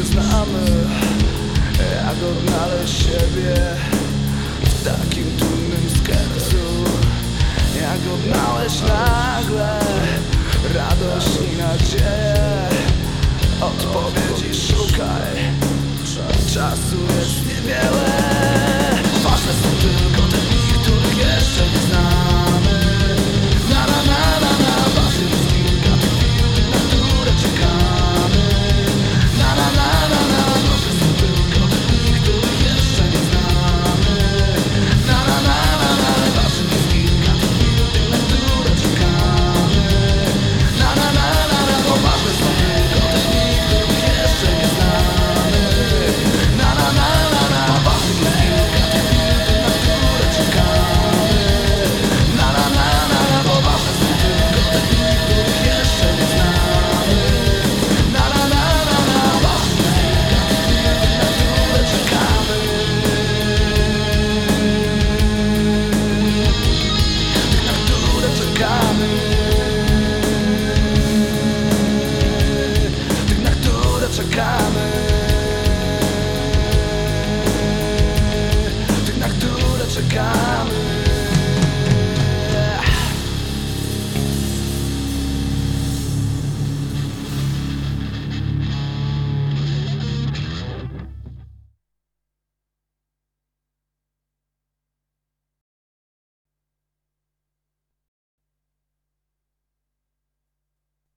nie znamy e, Jak odnaleźć siebie w takim trudnym skercu Jak odnaleźć nagle radość i nadzieję Odpowiedzi szukaj, czasu jest niewiele.